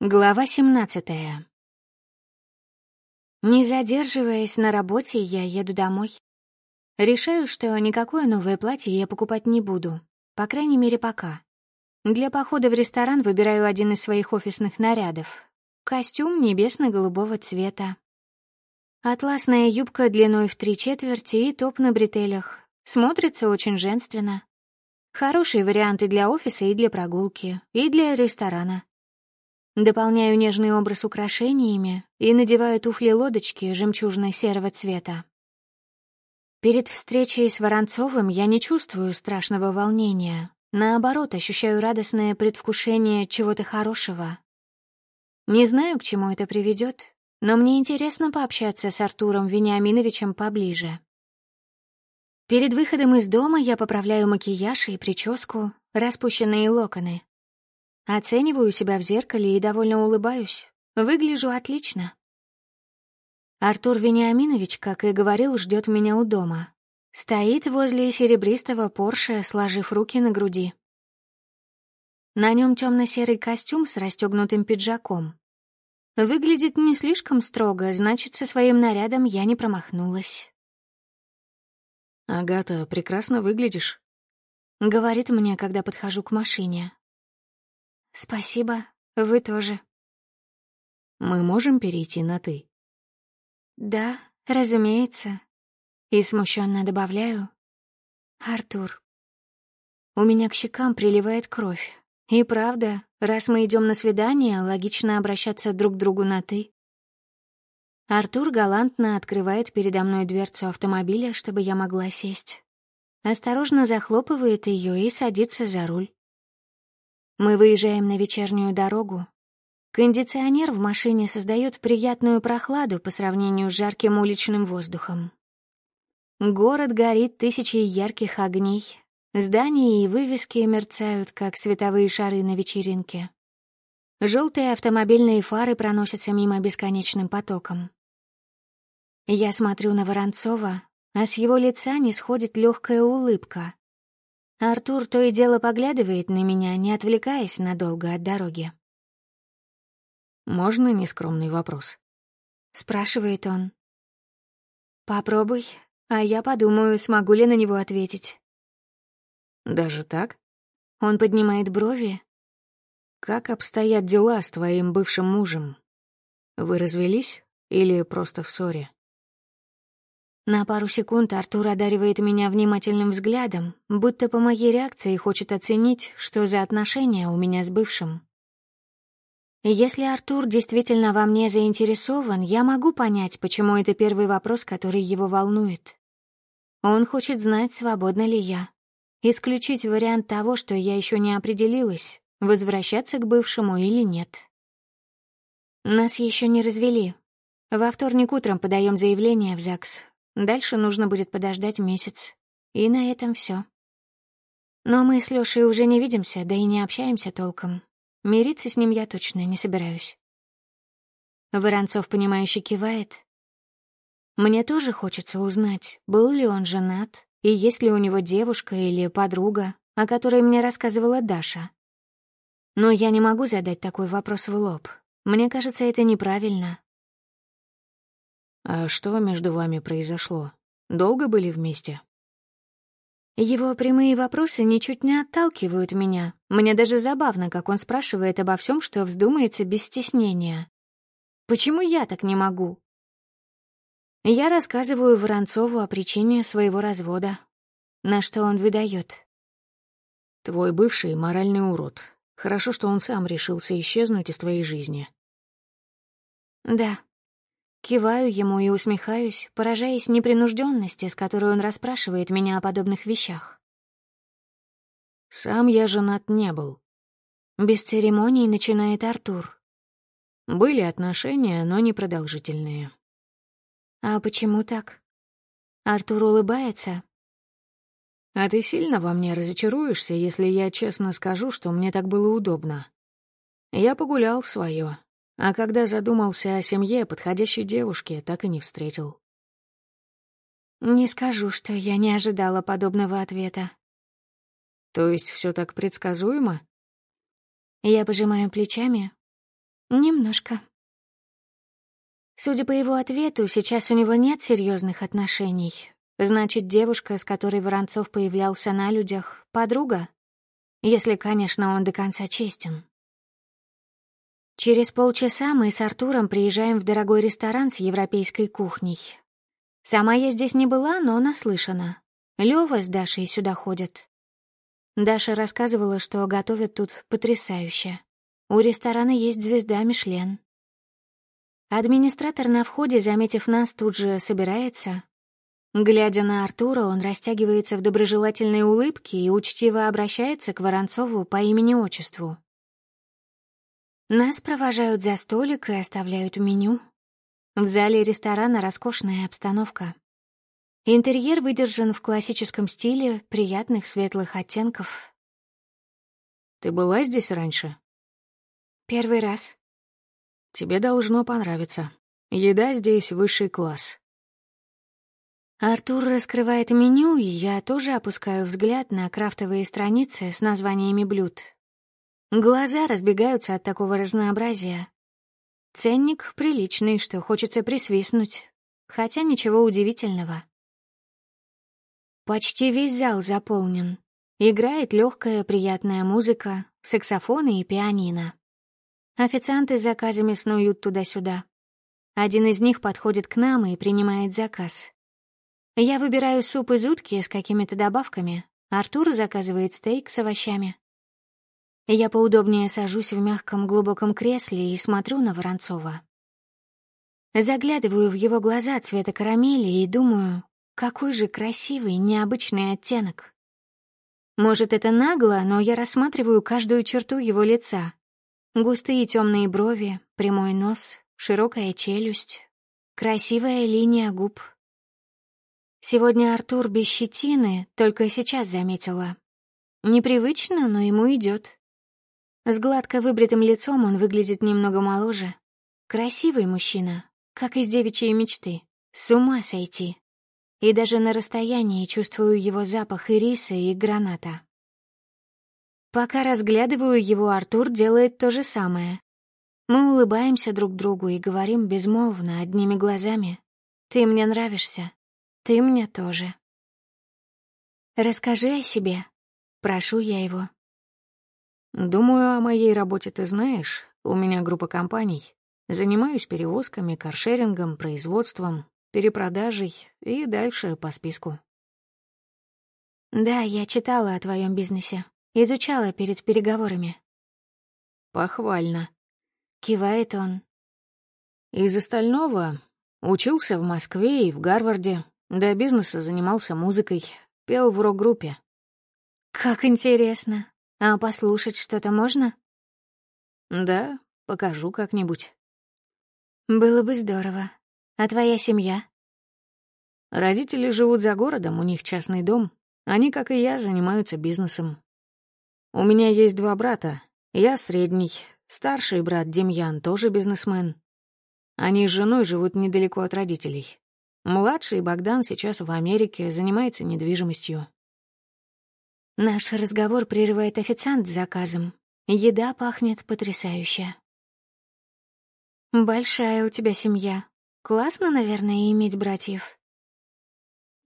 Глава 17 Не задерживаясь на работе, я еду домой. Решаю, что никакое новое платье я покупать не буду. По крайней мере, пока. Для похода в ресторан выбираю один из своих офисных нарядов. Костюм небесно-голубого цвета. Атласная юбка длиной в три четверти и топ на бретелях. Смотрится очень женственно. Хорошие варианты для офиса и для прогулки, и для ресторана. Дополняю нежный образ украшениями и надеваю туфли-лодочки жемчужно-серого цвета. Перед встречей с Воронцовым я не чувствую страшного волнения. Наоборот, ощущаю радостное предвкушение чего-то хорошего. Не знаю, к чему это приведет, но мне интересно пообщаться с Артуром Вениаминовичем поближе. Перед выходом из дома я поправляю макияж и прическу, распущенные локоны. Оцениваю себя в зеркале и довольно улыбаюсь. Выгляжу отлично. Артур Вениаминович, как и говорил, ждет меня у дома. Стоит возле серебристого Порше, сложив руки на груди. На нем темно-серый костюм с расстегнутым пиджаком. Выглядит не слишком строго, значит, со своим нарядом я не промахнулась. «Агата, прекрасно выглядишь», — говорит мне, когда подхожу к машине. «Спасибо, вы тоже». «Мы можем перейти на «ты»?» «Да, разумеется». И смущенно добавляю. «Артур». У меня к щекам приливает кровь. И правда, раз мы идем на свидание, логично обращаться друг к другу на «ты». Артур галантно открывает передо мной дверцу автомобиля, чтобы я могла сесть. Осторожно захлопывает ее и садится за руль. Мы выезжаем на вечернюю дорогу. Кондиционер в машине создает приятную прохладу по сравнению с жарким уличным воздухом. Город горит тысячей ярких огней. Здания и вывески мерцают, как световые шары на вечеринке. Желтые автомобильные фары проносятся мимо бесконечным потоком. Я смотрю на Воронцова, а с его лица не сходит легкая улыбка, Артур то и дело поглядывает на меня, не отвлекаясь надолго от дороги. «Можно нескромный вопрос?» — спрашивает он. «Попробуй, а я подумаю, смогу ли на него ответить». «Даже так?» Он поднимает брови. «Как обстоят дела с твоим бывшим мужем? Вы развелись или просто в ссоре?» На пару секунд Артур одаривает меня внимательным взглядом, будто по моей реакции хочет оценить, что за отношения у меня с бывшим. Если Артур действительно во мне заинтересован, я могу понять, почему это первый вопрос, который его волнует. Он хочет знать, свободна ли я. Исключить вариант того, что я еще не определилась, возвращаться к бывшему или нет. Нас еще не развели. Во вторник утром подаем заявление в ЗАГС, Дальше нужно будет подождать месяц. И на этом все. Но мы с Лёшей уже не видимся, да и не общаемся толком. Мириться с ним я точно не собираюсь. Воронцов, понимающе кивает. Мне тоже хочется узнать, был ли он женат, и есть ли у него девушка или подруга, о которой мне рассказывала Даша. Но я не могу задать такой вопрос в лоб. Мне кажется, это неправильно, «А что между вами произошло? Долго были вместе?» Его прямые вопросы ничуть не отталкивают меня. Мне даже забавно, как он спрашивает обо всем, что вздумается без стеснения. Почему я так не могу? Я рассказываю Воронцову о причине своего развода. На что он выдает. «Твой бывший — моральный урод. Хорошо, что он сам решился исчезнуть из твоей жизни». «Да, Киваю ему и усмехаюсь, поражаясь непринужденности, с которой он расспрашивает меня о подобных вещах. «Сам я женат не был». Без церемоний начинает Артур. Были отношения, но непродолжительные. «А почему так?» Артур улыбается. «А ты сильно во мне разочаруешься, если я честно скажу, что мне так было удобно. Я погулял свое, а когда задумался о семье, подходящей девушки так и не встретил. Не скажу, что я не ожидала подобного ответа. То есть все так предсказуемо? Я пожимаю плечами. Немножко. Судя по его ответу, сейчас у него нет серьезных отношений. Значит, девушка, с которой Воронцов появлялся на людях, подруга? Если, конечно, он до конца честен. Через полчаса мы с Артуром приезжаем в дорогой ресторан с европейской кухней. Сама я здесь не была, но наслышана. Лёва с Дашей сюда ходят. Даша рассказывала, что готовят тут потрясающе. У ресторана есть звезда Мишлен. Администратор на входе, заметив нас, тут же собирается. Глядя на Артура, он растягивается в доброжелательной улыбке и учтиво обращается к Воронцову по имени-отчеству. Нас провожают за столик и оставляют меню. В зале ресторана роскошная обстановка. Интерьер выдержан в классическом стиле, приятных светлых оттенков. «Ты была здесь раньше?» «Первый раз». Тебе должно понравиться. Еда здесь высший класс. Артур раскрывает меню, и я тоже опускаю взгляд на крафтовые страницы с названиями блюд. Глаза разбегаются от такого разнообразия. Ценник приличный, что хочется присвистнуть. Хотя ничего удивительного. Почти весь зал заполнен. Играет легкая приятная музыка, саксофоны и пианино. Официанты с заказами снуют туда-сюда. Один из них подходит к нам и принимает заказ. Я выбираю суп из утки с какими-то добавками. Артур заказывает стейк с овощами. Я поудобнее сажусь в мягком глубоком кресле и смотрю на Воронцова. Заглядываю в его глаза цвета карамели и думаю, какой же красивый, необычный оттенок. Может, это нагло, но я рассматриваю каждую черту его лица, Густые темные брови, прямой нос, широкая челюсть, красивая линия губ. Сегодня Артур без щетины, только сейчас заметила. Непривычно, но ему идет. С гладко выбритым лицом он выглядит немного моложе. Красивый мужчина, как из девичьей мечты. С ума сойти. И даже на расстоянии чувствую его запах ириса и граната. Пока разглядываю его, Артур делает то же самое. Мы улыбаемся друг другу и говорим безмолвно, одними глазами. «Ты мне нравишься. Ты мне тоже». «Расскажи о себе», — прошу я его. «Думаю, о моей работе ты знаешь. У меня группа компаний. Занимаюсь перевозками, каршерингом, производством, перепродажей и дальше по списку». «Да, я читала о твоем бизнесе. Изучала перед переговорами. Похвально. Кивает он. Из остального учился в Москве и в Гарварде. До бизнеса занимался музыкой, пел в рок-группе. Как интересно. А послушать что-то можно? Да, покажу как-нибудь. Было бы здорово. А твоя семья? Родители живут за городом, у них частный дом. Они, как и я, занимаются бизнесом. У меня есть два брата. Я средний. Старший брат Демьян тоже бизнесмен. Они с женой живут недалеко от родителей. Младший Богдан сейчас в Америке, занимается недвижимостью. Наш разговор прерывает официант с заказом. Еда пахнет потрясающе. Большая у тебя семья. Классно, наверное, иметь братьев.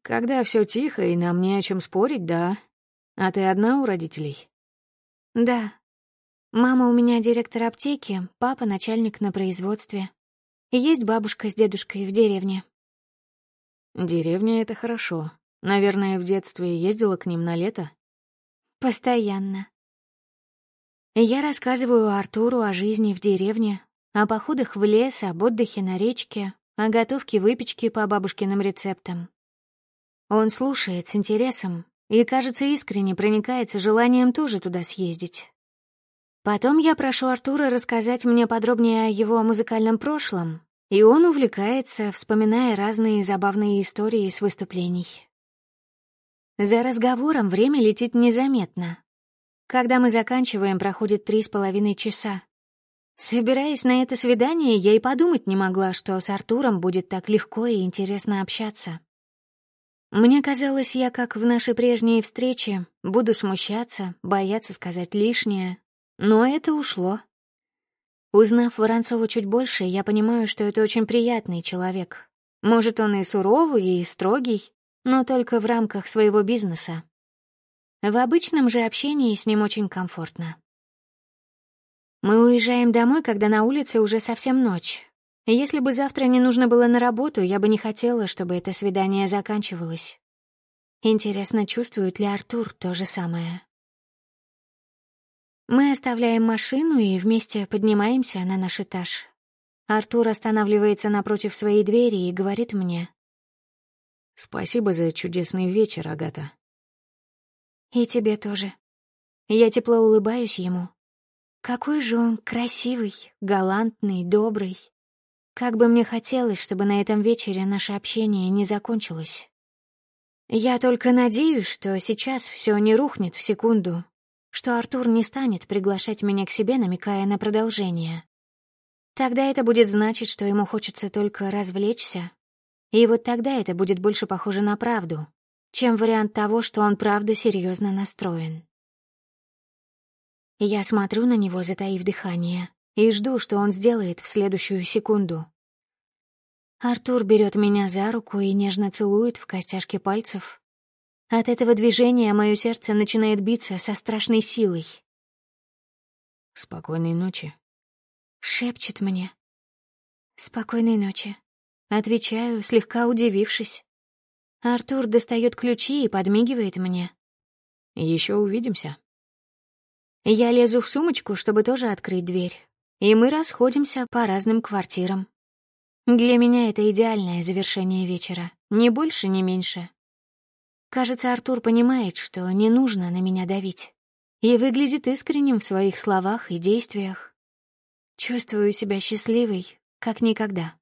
Когда все тихо и нам не о чем спорить, да. А ты одна у родителей? Да. Мама у меня директор аптеки, папа начальник на производстве. Есть бабушка с дедушкой в деревне. Деревня — это хорошо. Наверное, в детстве ездила к ним на лето? Постоянно. Я рассказываю Артуру о жизни в деревне, о походах в лес, об отдыхе на речке, о готовке выпечки по бабушкиным рецептам. Он слушает с интересом, и, кажется, искренне проникается желанием тоже туда съездить. Потом я прошу Артура рассказать мне подробнее о его музыкальном прошлом, и он увлекается, вспоминая разные забавные истории с выступлений. За разговором время летит незаметно. Когда мы заканчиваем, проходит три с половиной часа. Собираясь на это свидание, я и подумать не могла, что с Артуром будет так легко и интересно общаться. Мне казалось, я, как в нашей прежней встрече, буду смущаться, бояться сказать лишнее. Но это ушло. Узнав Воронцова чуть больше, я понимаю, что это очень приятный человек. Может, он и суровый, и строгий, но только в рамках своего бизнеса. В обычном же общении с ним очень комфортно. Мы уезжаем домой, когда на улице уже совсем ночь. Если бы завтра не нужно было на работу, я бы не хотела, чтобы это свидание заканчивалось. Интересно, чувствует ли Артур то же самое? Мы оставляем машину и вместе поднимаемся на наш этаж. Артур останавливается напротив своей двери и говорит мне. «Спасибо за чудесный вечер, Агата». И тебе тоже. Я тепло улыбаюсь ему. Какой же он красивый, галантный, добрый. Как бы мне хотелось, чтобы на этом вечере наше общение не закончилось. Я только надеюсь, что сейчас все не рухнет в секунду, что Артур не станет приглашать меня к себе, намекая на продолжение. Тогда это будет значить, что ему хочется только развлечься. И вот тогда это будет больше похоже на правду, чем вариант того, что он правда серьезно настроен. Я смотрю на него, затаив дыхание, и жду, что он сделает в следующую секунду. Артур берет меня за руку и нежно целует в костяшке пальцев. От этого движения мое сердце начинает биться со страшной силой. «Спокойной ночи», — шепчет мне. «Спокойной ночи», — отвечаю, слегка удивившись. Артур достает ключи и подмигивает мне. Еще увидимся. Я лезу в сумочку, чтобы тоже открыть дверь, и мы расходимся по разным квартирам. Для меня это идеальное завершение вечера, ни больше, ни меньше. Кажется, Артур понимает, что не нужно на меня давить, и выглядит искренним в своих словах и действиях. Чувствую себя счастливой, как никогда.